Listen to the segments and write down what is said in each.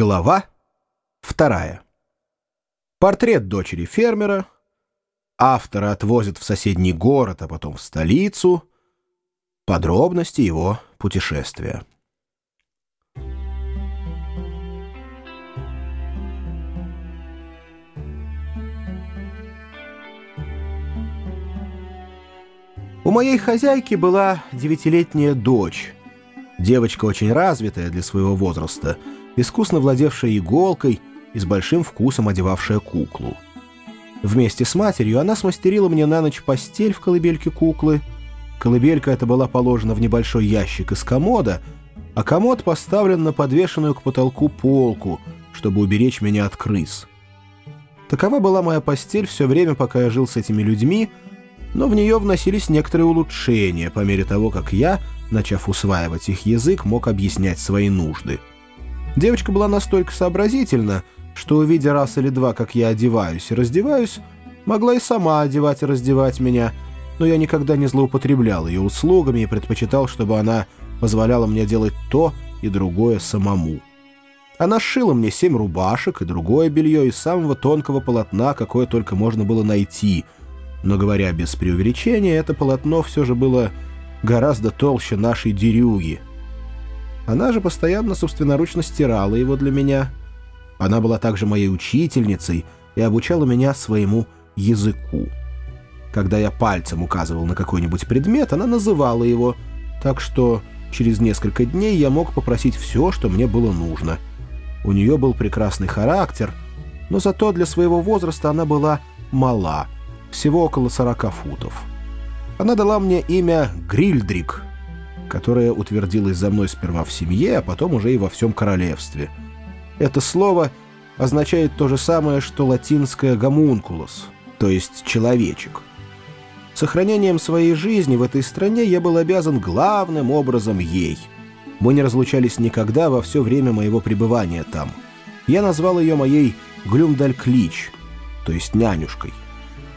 Глава вторая. Портрет дочери фермера. Автора отвозят в соседний город, а потом в столицу. Подробности его путешествия. У моей хозяйки была девятилетняя дочь. Девочка очень развитая для своего возраста — искусно владевшая иголкой и с большим вкусом одевавшая куклу. Вместе с матерью она смастерила мне на ночь постель в колыбельке куклы. Колыбелька эта была положена в небольшой ящик из комода, а комод поставлен на подвешенную к потолку полку, чтобы уберечь меня от крыс. Такова была моя постель все время, пока я жил с этими людьми, но в нее вносились некоторые улучшения по мере того, как я, начав усваивать их язык, мог объяснять свои нужды. Девочка была настолько сообразительна, что, увидя раз или два, как я одеваюсь и раздеваюсь, могла и сама одевать и раздевать меня, но я никогда не злоупотреблял ее услугами и предпочитал, чтобы она позволяла мне делать то и другое самому. Она сшила мне семь рубашек и другое белье из самого тонкого полотна, какое только можно было найти, но, говоря без преувеличения, это полотно все же было гораздо толще нашей дерюги — она же постоянно собственноручно стирала его для меня. Она была также моей учительницей и обучала меня своему языку. Когда я пальцем указывал на какой-нибудь предмет, она называла его, так что через несколько дней я мог попросить все, что мне было нужно. У нее был прекрасный характер, но зато для своего возраста она была мала, всего около 40 футов. Она дала мне имя Грильдрик — которая утвердилась за мной сперва в семье, а потом уже и во всем королевстве. Это слово означает то же самое, что латинское «гомункулос», то есть «человечек». Сохранением своей жизни в этой стране я был обязан главным образом ей. Мы не разлучались никогда во все время моего пребывания там. Я назвал ее моей Глюмдаль-Клич, то есть нянюшкой.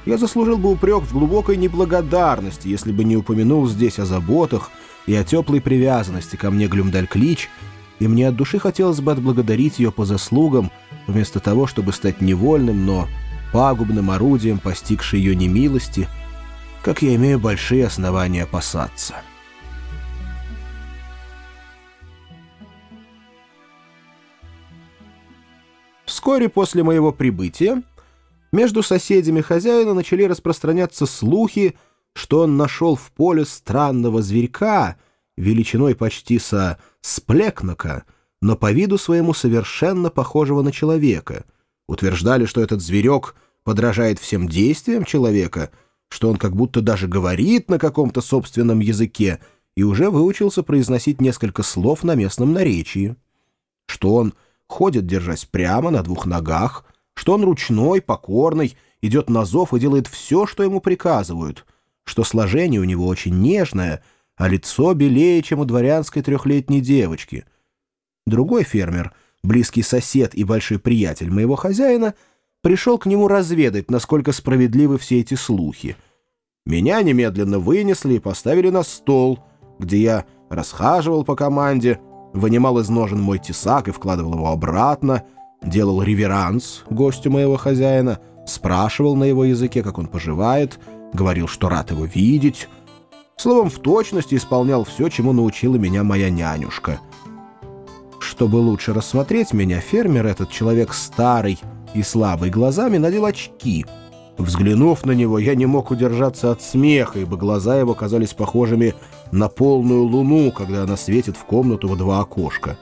Я заслужил бы упрек в глубокой неблагодарности, если бы не упомянул здесь о заботах, и о теплой привязанности ко мне Глюмдаль-Клич, и мне от души хотелось бы отблагодарить ее по заслугам, вместо того, чтобы стать невольным, но пагубным орудием, постигшей ее немилости, как я имею большие основания опасаться. Вскоре после моего прибытия между соседями хозяина начали распространяться слухи, что он нашел в поле странного зверька, величиной почти со сплекнока, но по виду своему совершенно похожего на человека. Утверждали, что этот зверек подражает всем действиям человека, что он как будто даже говорит на каком-то собственном языке и уже выучился произносить несколько слов на местном наречии. Что он ходит, держась прямо на двух ногах, что он ручной, покорный, идет на зов и делает все, что ему приказывают — что сложение у него очень нежное, а лицо белее, чем у дворянской трехлетней девочки. Другой фермер, близкий сосед и большой приятель моего хозяина, пришел к нему разведать, насколько справедливы все эти слухи. Меня немедленно вынесли и поставили на стол, где я расхаживал по команде, вынимал из ножен мой тесак и вкладывал его обратно, делал реверанс гостю моего хозяина, спрашивал на его языке, как он поживает — говорил, что рад его видеть. Словом, в точности исполнял все, чему научила меня моя нянюшка. Чтобы лучше рассмотреть меня, фермер, этот человек старый и слабый глазами, надел очки. Взглянув на него, я не мог удержаться от смеха, ибо глаза его казались похожими на полную луну, когда она светит в комнату во два окошка.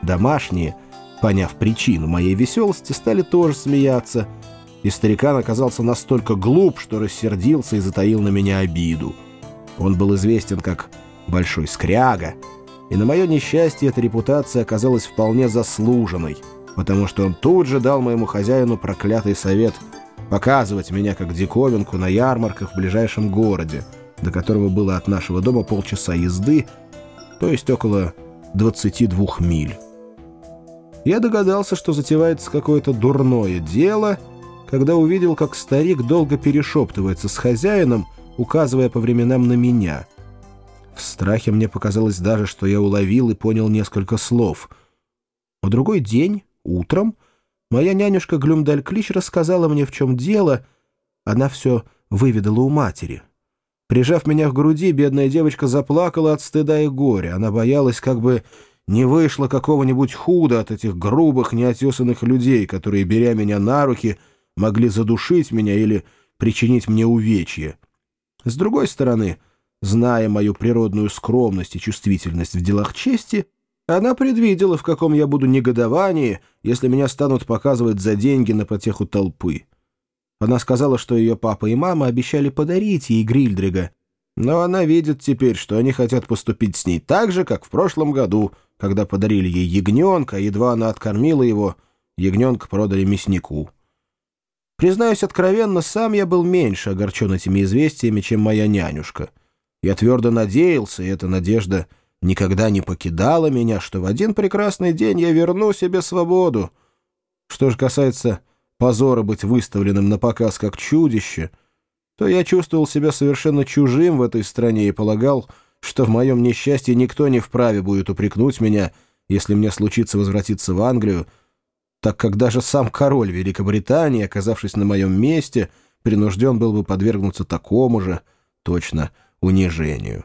Домашние, поняв причину моей веселости, стали тоже смеяться — и старикан оказался настолько глуп, что рассердился и затаил на меня обиду. Он был известен как «большой скряга», и на мое несчастье эта репутация оказалась вполне заслуженной, потому что он тут же дал моему хозяину проклятый совет показывать меня как диковинку на ярмарках в ближайшем городе, до которого было от нашего дома полчаса езды, то есть около 22 миль. Я догадался, что затевается какое-то дурное дело — когда увидел, как старик долго перешептывается с хозяином, указывая по временам на меня. В страхе мне показалось даже, что я уловил и понял несколько слов. на другой день, утром, моя нянюшка Глюмдаль-Клич рассказала мне, в чем дело. Она все выведала у матери. Прижав меня к груди, бедная девочка заплакала от стыда и горя. Она боялась, как бы не вышло какого-нибудь худа от этих грубых, неотесанных людей, которые, беря меня на руки, могли задушить меня или причинить мне увечье. С другой стороны, зная мою природную скромность и чувствительность в делах чести, она предвидела, в каком я буду негодовании, если меня станут показывать за деньги на потеху толпы. Она сказала, что ее папа и мама обещали подарить ей Грильдрига, но она видит теперь, что они хотят поступить с ней так же, как в прошлом году, когда подарили ей ягненка, а едва она откормила его, ягненка продали мяснику. Признаюсь откровенно, сам я был меньше огорчен этими известиями, чем моя нянюшка. Я твердо надеялся, и эта надежда никогда не покидала меня, что в один прекрасный день я верну себе свободу. Что же касается позора быть выставленным на показ как чудище, то я чувствовал себя совершенно чужим в этой стране и полагал, что в моем несчастье никто не вправе будет упрекнуть меня, если мне случится возвратиться в Англию, так как даже сам король Великобритании, оказавшись на моем месте, принужден был бы подвергнуться такому же, точно, унижению.